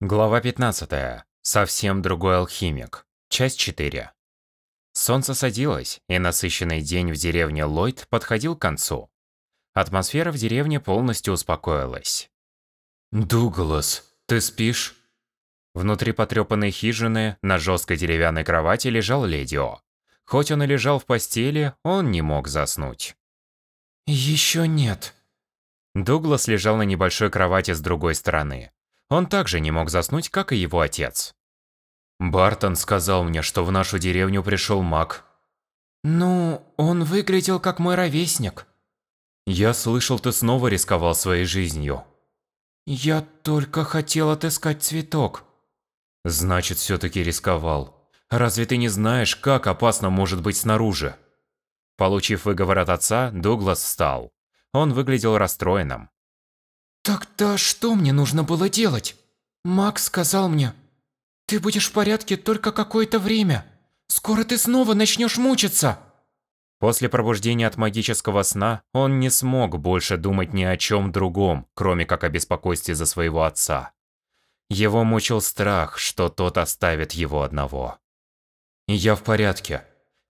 Глава 15. Совсем другой алхимик. Часть 4. Солнце садилось, и насыщенный день в деревне Ллойд подходил к концу. Атмосфера в деревне полностью успокоилась. «Дуглас, ты спишь?» Внутри потрепанной хижины на жесткой деревянной кровати лежал Ледио. Хоть он и лежал в постели, он не мог заснуть. «Еще нет». Дуглас лежал на небольшой кровати с другой стороны. Он также не мог заснуть, как и его отец. Бартон сказал мне, что в нашу деревню пришел маг. Ну, он выглядел как мой ровесник. Я слышал, ты снова рисковал своей жизнью. Я только хотел отыскать цветок. Значит, все-таки рисковал. Разве ты не знаешь, как опасно может быть снаружи? Получив выговор от отца, Дуглас встал. Он выглядел расстроенным. Тогда что мне нужно было делать? Макс сказал мне, ты будешь в порядке только какое-то время. Скоро ты снова начнешь мучиться. После пробуждения от магического сна он не смог больше думать ни о чем другом, кроме как о беспокойстве за своего отца. Его мучил страх, что тот оставит его одного. «Я в порядке.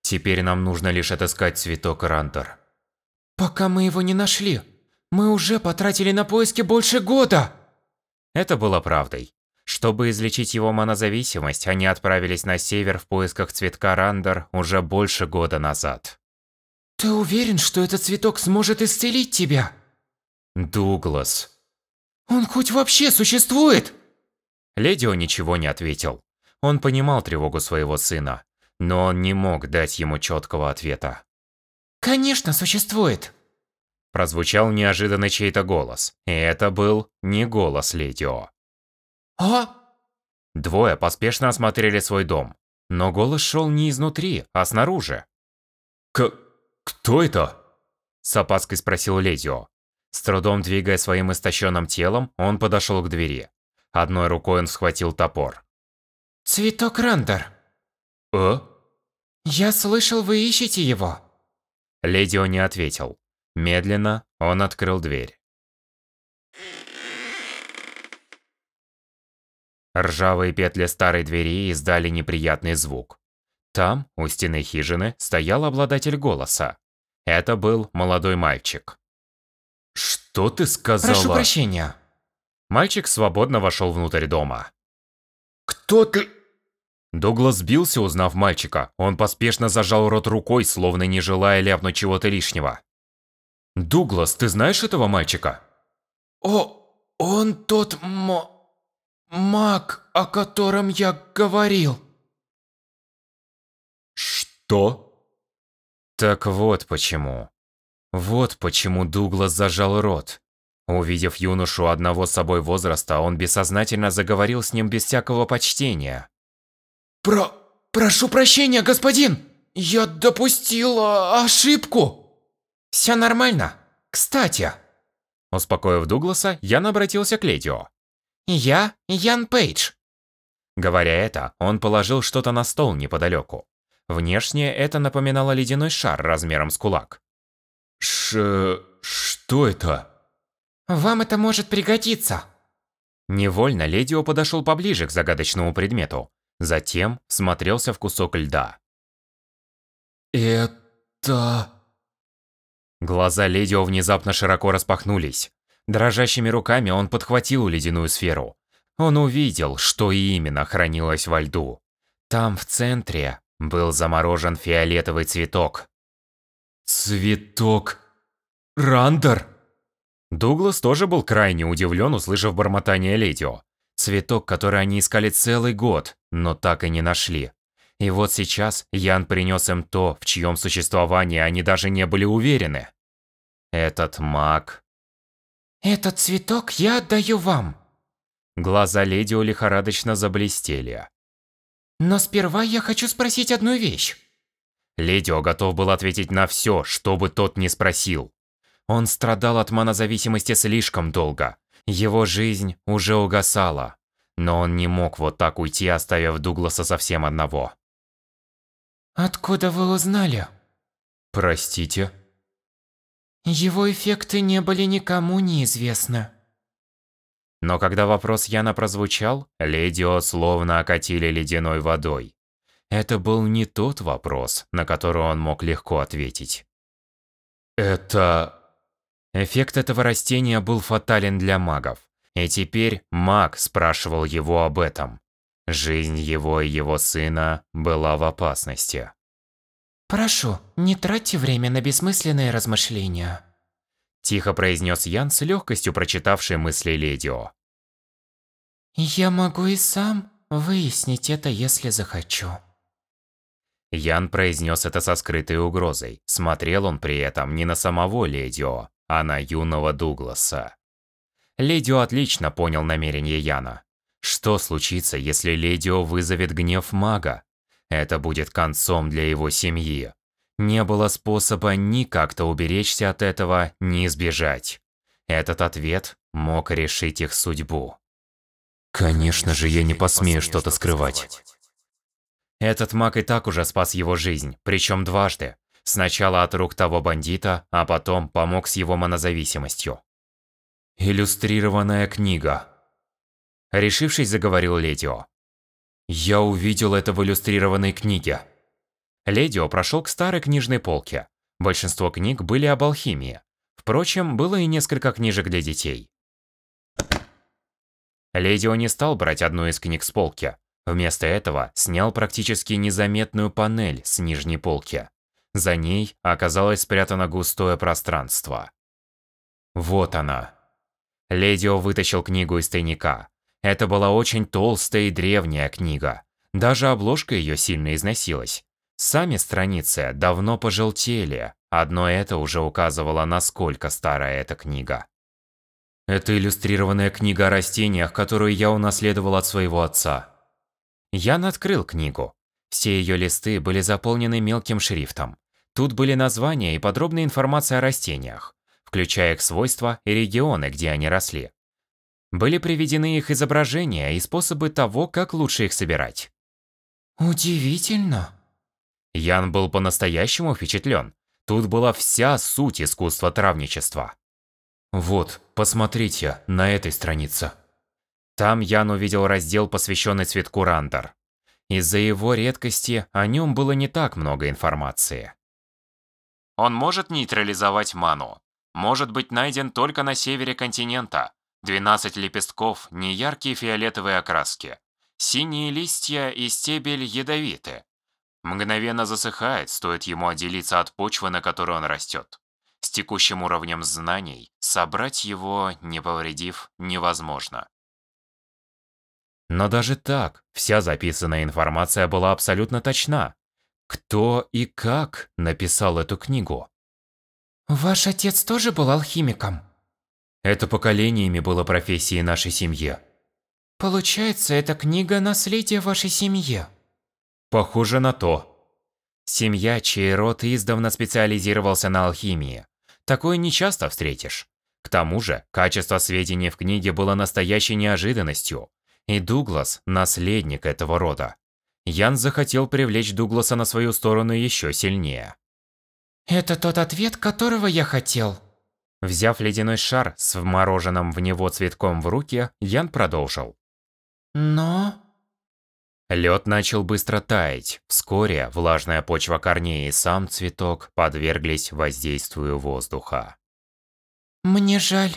Теперь нам нужно лишь отыскать цветок Рантер». «Пока мы его не нашли, мы уже потратили на поиски больше года!» Это было правдой. Чтобы излечить его монозависимость, они отправились на север в поисках цветка Рандер уже больше года назад. «Ты уверен, что этот цветок сможет исцелить тебя?» «Дуглас». «Он хоть вообще существует?» Ледио ничего не ответил. Он понимал тревогу своего сына, но он не мог дать ему четкого ответа. «Конечно существует!» Прозвучал неожиданно чей-то голос, и это был не голос Ледио. «А?» Двое поспешно осмотрели свой дом, но голос шел не изнутри, а снаружи. «К... кто это?» С опаской спросил Ледио. С трудом двигая своим истощенным телом, он подошел к двери. Одной рукой он схватил топор. «Цветок Рандер». «А?» «Я слышал, вы ищете его». Ледио не ответил. Медленно он открыл дверь. Ржавые петли старой двери издали неприятный звук. Там, у стены хижины, стоял обладатель голоса. Это был молодой мальчик. «Что ты сказала?» «Прошу прощения». Мальчик свободно вошел внутрь дома. «Кто ты?» Дуглас сбился, узнав мальчика. Он поспешно зажал рот рукой, словно не желая ляпнуть чего-то лишнего. «Дуглас, ты знаешь этого мальчика?» «О, он тот мо... маг, о котором я говорил». «Что?» Так вот почему. Вот почему Дуглас зажал рот. Увидев юношу одного с собой возраста, он бессознательно заговорил с ним без всякого почтения. «Про... прошу прощения, господин! Я допустил ошибку!» «Все нормально. Кстати...» Успокоив Дугласа, Ян обратился к Ледио. «Я Ян Пейдж». Говоря это, он положил что-то на стол неподалеку. Внешне это напоминало ледяной шар размером с кулак. Ш... что это? Вам это может пригодиться. Невольно Ледио подошел поближе к загадочному предмету. Затем смотрелся в кусок льда. Это... Глаза Ледио внезапно широко распахнулись. Дрожащими руками он подхватил ледяную сферу. Он увидел, что именно хранилось во льду. Там, в центре, был заморожен фиолетовый цветок. Цветок... Рандер? Дуглас тоже был крайне удивлен, услышав бормотание Ледио. Цветок, который они искали целый год, но так и не нашли. И вот сейчас Ян принес им то, в чьем существовании они даже не были уверены. Этот маг... «Этот цветок я отдаю вам». Глаза Ледио лихорадочно заблестели. «Но сперва я хочу спросить одну вещь». Ледио готов был ответить на все, что бы тот ни спросил. Он страдал от монозависимости слишком долго. Его жизнь уже угасала. Но он не мог вот так уйти, оставив Дугласа совсем одного. «Откуда вы узнали?» Простите? Его эффекты не были никому неизвестны. Но когда вопрос Яна прозвучал, Ледио словно окатили ледяной водой. Это был не тот вопрос, на который он мог легко ответить. Это... Эффект этого растения был фатален для магов. И теперь маг спрашивал его об этом. Жизнь его и его сына была в опасности. «Прошу, не тратьте время на бессмысленные размышления», Тихо произнес Ян с легкостью прочитавший мысли Ледио. «Я могу и сам выяснить это, если захочу». Ян произнес это со скрытой угрозой. Смотрел он при этом не на самого Ледио, а на юного Дугласа. Ледио отлично понял намерение Яна. Что случится, если Ледио вызовет гнев мага? Это будет концом для его семьи. Не было способа ни как-то уберечься от этого, ни избежать. Этот ответ мог решить их судьбу. Конечно же, я не посмею что-то скрывать. Этот маг и так уже спас его жизнь, причем дважды. Сначала от рук того бандита, а потом помог с его монозависимостью. Иллюстрированная книга. Решившись, заговорил Ледио. Я увидел это в иллюстрированной книге. Ледио прошел к старой книжной полке. Большинство книг были об алхимии. Впрочем, было и несколько книжек для детей. Ледио не стал брать одну из книг с полки. Вместо этого снял практически незаметную панель с нижней полки. За ней оказалось спрятано густое пространство. Вот она. Ледио вытащил книгу из тайника. Это была очень толстая и древняя книга. Даже обложка ее сильно износилась. Сами страницы давно пожелтели. Одно это уже указывало, насколько старая эта книга. Это иллюстрированная книга о растениях, которую я унаследовал от своего отца. Ян открыл книгу. Все ее листы были заполнены мелким шрифтом. Тут были названия и подробная информация о растениях, включая их свойства и регионы, где они росли. Были приведены их изображения и способы того, как лучше их собирать. «Удивительно». Ян был по-настоящему впечатлен. Тут была вся суть искусства травничества. Вот, посмотрите на этой странице. Там Ян увидел раздел, посвященный цветку Рандер. Из-за его редкости о нем было не так много информации. Он может нейтрализовать ману. Может быть найден только на севере континента. 12 лепестков, неяркие фиолетовые окраски. Синие листья и стебель ядовиты. Мгновенно засыхает, стоит ему отделиться от почвы, на которой он растет. С текущим уровнем знаний собрать его, не повредив, невозможно. Но даже так, вся записанная информация была абсолютно точна. Кто и как написал эту книгу? Ваш отец тоже был алхимиком? Это поколениями было профессией нашей семьи. Получается, эта книга – наследие вашей семьи? Похоже на то. Семья, чей род издавна специализировался на алхимии. Такое нечасто встретишь. К тому же, качество сведений в книге было настоящей неожиданностью. И Дуглас – наследник этого рода. Ян захотел привлечь Дугласа на свою сторону еще сильнее. Это тот ответ, которого я хотел. Взяв ледяной шар с вмороженным в него цветком в руки, Ян продолжил. Но... Лед начал быстро таять. Вскоре влажная почва корней и сам цветок подверглись воздействию воздуха. Мне жаль.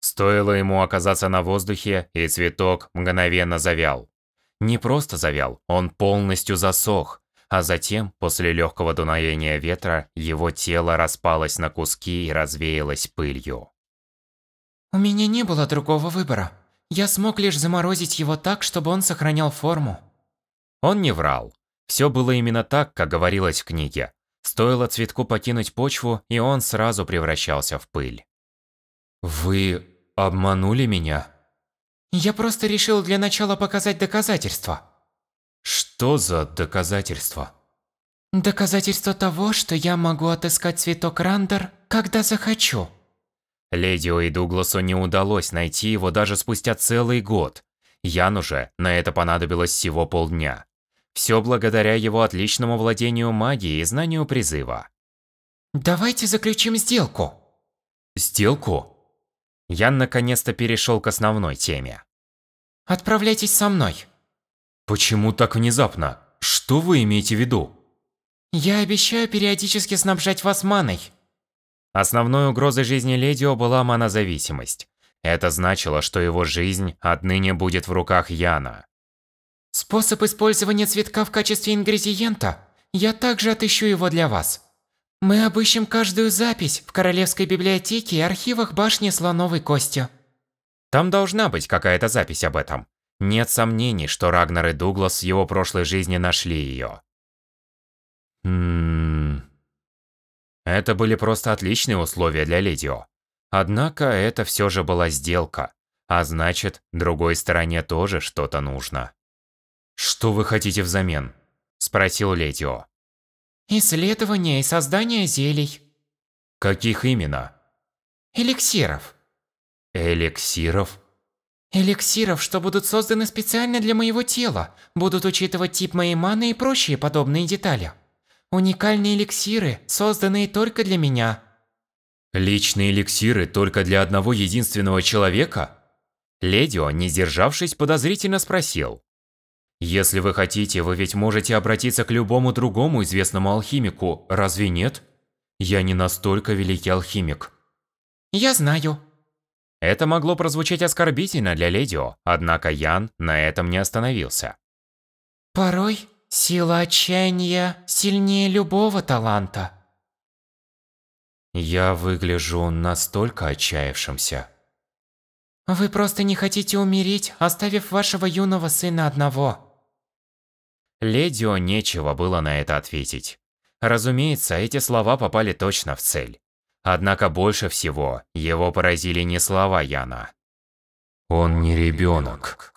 Стоило ему оказаться на воздухе, и цветок мгновенно завял. Не просто завял, он полностью засох, а затем, после легкого дуновения ветра, его тело распалось на куски и развеялось пылью. У меня не было другого выбора. Я смог лишь заморозить его так, чтобы он сохранял форму. Он не врал. Все было именно так, как говорилось в книге. Стоило цветку покинуть почву, и он сразу превращался в пыль. Вы обманули меня? Я просто решил для начала показать доказательства. Что за доказательства? Доказательство того, что я могу отыскать цветок Рандер, когда захочу. Ледио и Дугласу не удалось найти его даже спустя целый год. Яну же на это понадобилось всего полдня. Все благодаря его отличному владению магией и знанию призыва. Давайте заключим сделку. Сделку? Ян наконец-то перешел к основной теме. Отправляйтесь со мной. Почему так внезапно? Что вы имеете в виду? Я обещаю периодически снабжать вас маной. Основной угрозой жизни Ледио была манозависимость. Это значило, что его жизнь отныне будет в руках Яна. Способ использования цветка в качестве ингредиента. Я также отыщу его для вас. Мы обыщем каждую запись в Королевской библиотеке и архивах башни Слоновой Кости. Там должна быть какая-то запись об этом. Нет сомнений, что Рагнар и Дуглас в его прошлой жизни нашли ее. Хмм... Это были просто отличные условия для Ледио. Однако это все же была сделка, а значит, другой стороне тоже что-то нужно. «Что вы хотите взамен?» – спросил Ледио. Исследование и создание зелий. Каких именно? Эликсиров. Эликсиров? Эликсиров, что будут созданы специально для моего тела, будут учитывать тип моей маны и прочие подобные детали. Уникальные эликсиры, созданные только для меня. Личные эликсиры только для одного единственного человека? Ледио, не сдержавшись, подозрительно спросил. Если вы хотите, вы ведь можете обратиться к любому другому известному алхимику, разве нет? Я не настолько великий алхимик. Я знаю. Это могло прозвучать оскорбительно для Ледио, однако Ян на этом не остановился. Порой сила отчаяния сильнее любого таланта. Я выгляжу настолько отчаявшимся. Вы просто не хотите умереть, оставив вашего юного сына одного. Ледио нечего было на это ответить. Разумеется, эти слова попали точно в цель. Однако больше всего его поразили не слова Яна. «Он не ребенок».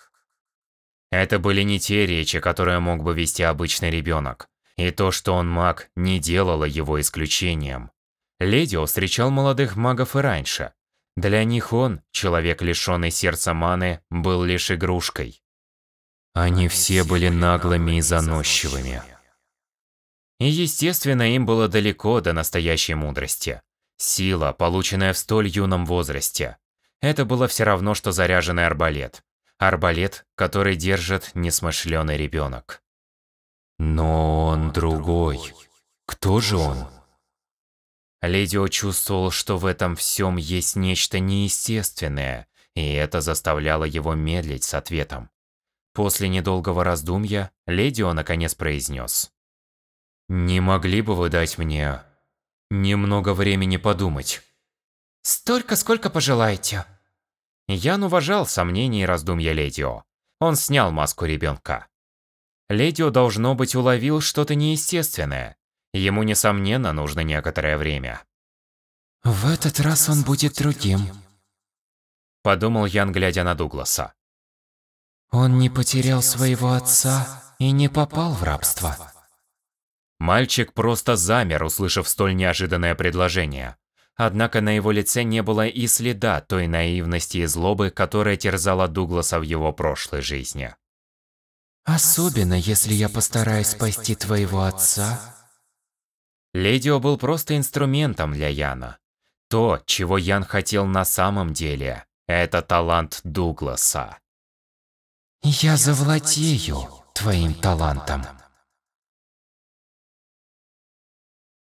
Это были не те речи, которые мог бы вести обычный ребенок. И то, что он маг, не делало его исключением. Ледио встречал молодых магов и раньше. Для них он, человек лишенный сердца маны, был лишь игрушкой. Они все были наглыми и заносчивыми. И естественно, им было далеко до настоящей мудрости. Сила, полученная в столь юном возрасте. Это было все равно, что заряженный арбалет. Арбалет, который держит несмышленый ребенок. Но он другой. Кто же он? Ледио чувствовал, что в этом всем есть нечто неестественное, и это заставляло его медлить с ответом. После недолгого раздумья, Ледио наконец произнес. «Не могли бы вы дать мне немного времени подумать?» «Столько, сколько пожелаете». Ян уважал сомнения и раздумья Ледио. Он снял маску ребенка. Ледио, должно быть, уловил что-то неестественное. Ему, несомненно, нужно некоторое время. «В этот раз он будет другим», – подумал Ян, глядя на Дугласа. Он не потерял своего отца и не попал в рабство. Мальчик просто замер, услышав столь неожиданное предложение. Однако на его лице не было и следа той наивности и злобы, которая терзала Дугласа в его прошлой жизни. Особенно, если я постараюсь спасти твоего отца. Ледио был просто инструментом для Яна. То, чего Ян хотел на самом деле, это талант Дугласа. Я завладею твоим талантом.